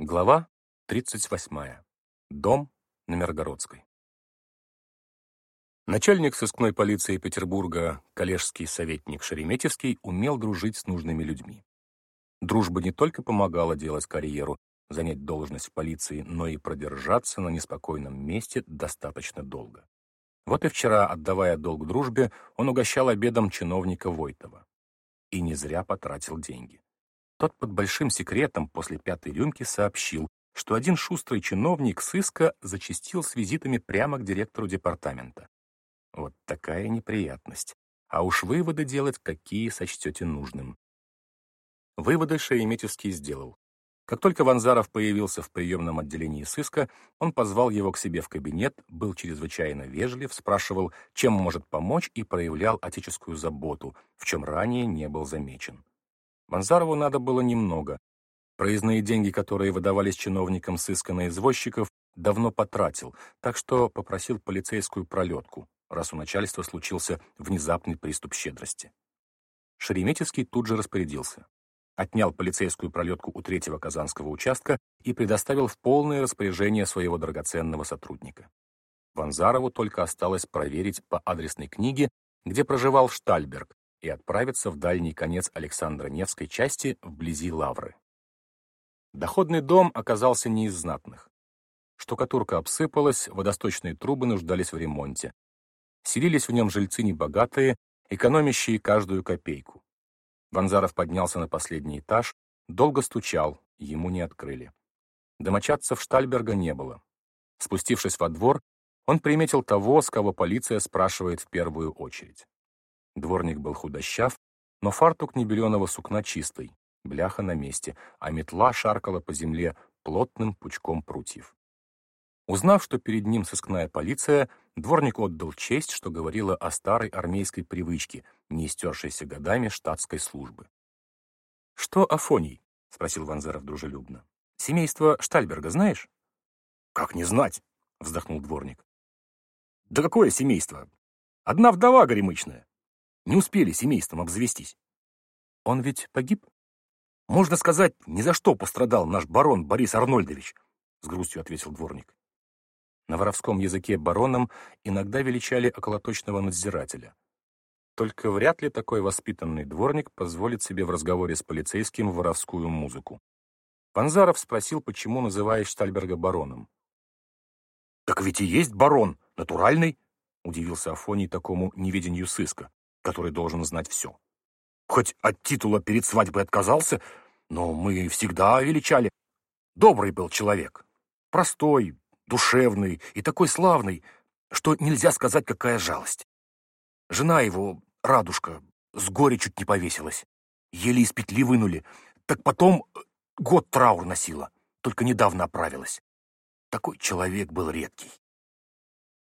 Глава 38. Дом на Миргородской. Начальник сыскной полиции Петербурга, коллежский советник Шереметьевский, умел дружить с нужными людьми. Дружба не только помогала делать карьеру, занять должность в полиции, но и продержаться на неспокойном месте достаточно долго. Вот и вчера, отдавая долг дружбе, он угощал обедом чиновника Войтова. И не зря потратил деньги. Тот под большим секретом после пятой рюмки сообщил, что один шустрый чиновник сыска зачастил с визитами прямо к директору департамента. Вот такая неприятность. А уж выводы делать, какие сочтете нужным. Выводы Шереметьевский сделал. Как только Ванзаров появился в приемном отделении сыска, он позвал его к себе в кабинет, был чрезвычайно вежлив, спрашивал, чем может помочь, и проявлял отеческую заботу, в чем ранее не был замечен. Ванзарову надо было немного. Проездные деньги, которые выдавались чиновникам сыска на извозчиков, давно потратил, так что попросил полицейскую пролетку, раз у начальства случился внезапный приступ щедрости. Шереметьевский тут же распорядился отнял полицейскую пролетку у третьего казанского участка и предоставил в полное распоряжение своего драгоценного сотрудника. Ванзарову только осталось проверить по адресной книге, где проживал Штальберг, и отправиться в дальний конец Александра Невской части вблизи Лавры. Доходный дом оказался не из знатных. Штукатурка обсыпалась, водосточные трубы нуждались в ремонте. Селились в нем жильцы небогатые, экономящие каждую копейку. Ванзаров поднялся на последний этаж, долго стучал, ему не открыли. Домочадцев Штальберга не было. Спустившись во двор, он приметил того, с кого полиция спрашивает в первую очередь. Дворник был худощав, но фартук небеленого сукна чистый, бляха на месте, а метла шаркала по земле плотным пучком прутьев. Узнав, что перед ним сыскная полиция, дворник отдал честь, что говорила о старой армейской привычке, не истершейся годами штатской службы. «Что Афоний?» — спросил Ванзаров дружелюбно. «Семейство Штальберга знаешь?» «Как не знать?» — вздохнул дворник. «Да какое семейство? Одна вдова горемычная. Не успели семейством обзавестись». «Он ведь погиб?» «Можно сказать, ни за что пострадал наш барон Борис Арнольдович», — с грустью ответил дворник. На воровском языке бароном иногда величали околоточного надзирателя. Только вряд ли такой воспитанный дворник позволит себе в разговоре с полицейским воровскую музыку. Панзаров спросил, почему называешь Штальберга бароном. «Так ведь и есть барон, натуральный», — удивился Афоний такому неведению сыска, который должен знать все. «Хоть от титула перед свадьбой отказался, но мы всегда величали. Добрый был человек, простой, душевный и такой славный, что нельзя сказать, какая жалость. Жена его, Радушка, с горя чуть не повесилась. Еле из петли вынули. Так потом э, год траур носила, только недавно оправилась. Такой человек был редкий.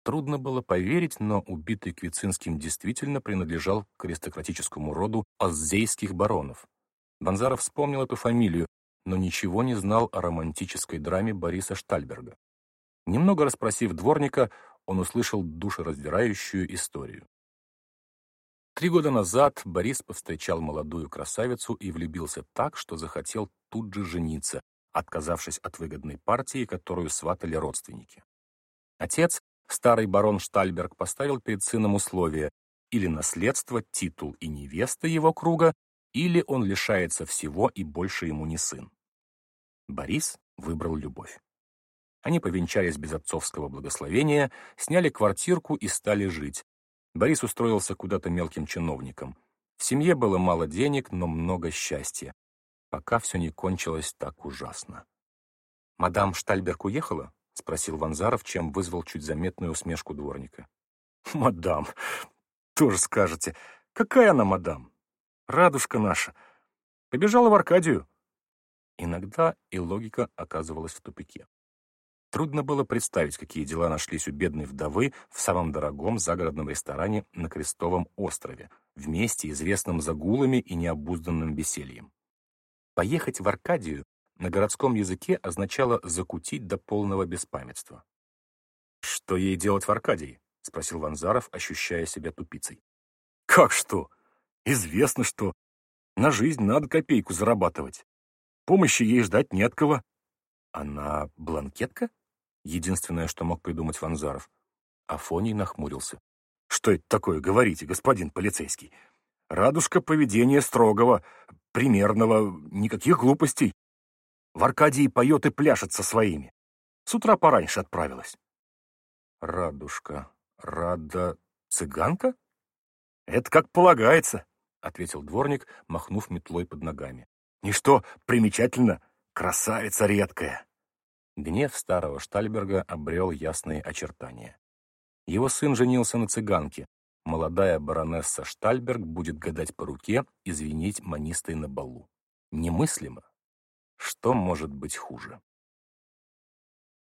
Трудно было поверить, но убитый Квицинским действительно принадлежал к аристократическому роду аззейских баронов. Банзаров вспомнил эту фамилию, но ничего не знал о романтической драме Бориса Штальберга. Немного расспросив дворника, он услышал душераздирающую историю. Три года назад Борис повстречал молодую красавицу и влюбился так, что захотел тут же жениться, отказавшись от выгодной партии, которую сватали родственники. Отец, старый барон Штальберг, поставил перед сыном условие или наследство, титул и невеста его круга, или он лишается всего и больше ему не сын. Борис выбрал любовь. Они повенчались без отцовского благословения, сняли квартирку и стали жить. Борис устроился куда-то мелким чиновником. В семье было мало денег, но много счастья. Пока все не кончилось так ужасно. «Мадам Штальберг уехала?» — спросил Ванзаров, чем вызвал чуть заметную усмешку дворника. «Мадам, тоже скажете. Какая она мадам? Радушка наша. Побежала в Аркадию». Иногда и логика оказывалась в тупике. Трудно было представить, какие дела нашлись у бедной вдовы в самом дорогом загородном ресторане на Крестовом острове, вместе известном загулами и необузданным весельем. Поехать в Аркадию на городском языке означало закутить до полного беспамятства. «Что ей делать в Аркадии?» — спросил Ванзаров, ощущая себя тупицей. «Как что? Известно, что. На жизнь надо копейку зарабатывать. Помощи ей ждать не от кого. Она бланкетка? Единственное, что мог придумать Ванзаров. Афоний нахмурился. Что это такое, говорите, господин полицейский? Радужка поведения строгого, примерного, никаких глупостей. В Аркадии поет и пляшет со своими. С утра пораньше отправилась. Радужка. Рада... цыганка? Это как полагается, — ответил дворник, махнув метлой под ногами. Ничто примечательно, красавица редкая. Гнев старого Штальберга обрел ясные очертания. Его сын женился на цыганке. Молодая баронесса Штальберг будет гадать по руке и звенеть манистой на балу. Немыслимо. Что может быть хуже?